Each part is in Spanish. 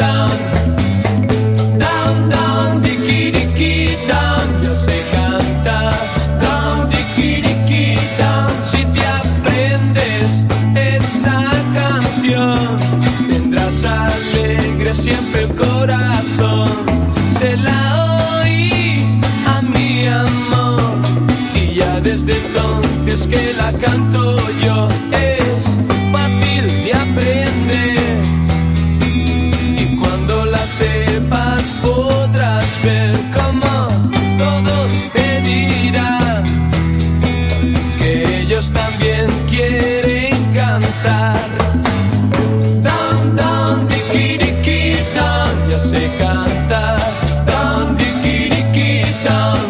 Down, down, di kiriki down, yo sé canta, down di kiriki down, si te aprendes esta canción, tendrás alegre siempre el corazón, se la oí a mi amor y ya desde entonces que la canto yo. Cantar. Down, down, diki, down, ya sé cantar. Down, diki, down.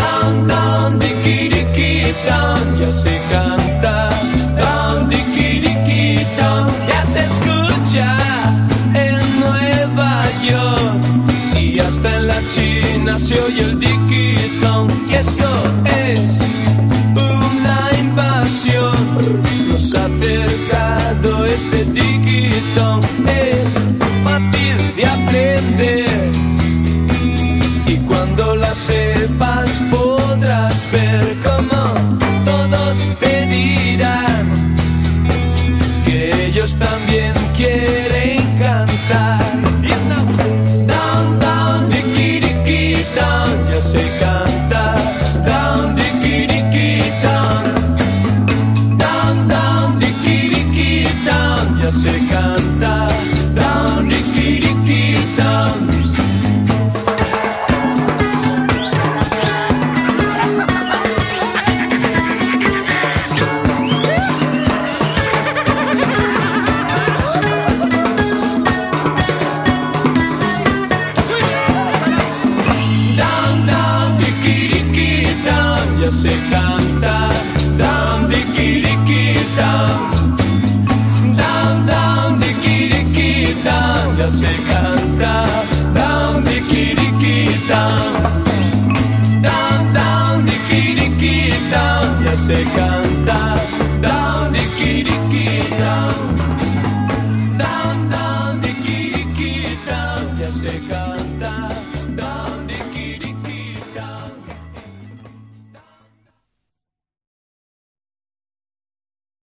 Down, down, diki, diki, down, ya sé cantar. Down, diki, down, ya se escucha en Nueva York y hasta en la China se oye el diki. Y esto es Es fácil de aprender. Y cuando la sepas podrás ver cómo todos te dirán que ellos también quieren sé cantar. Down, diki, diki, down. Ya sé cantar. Down.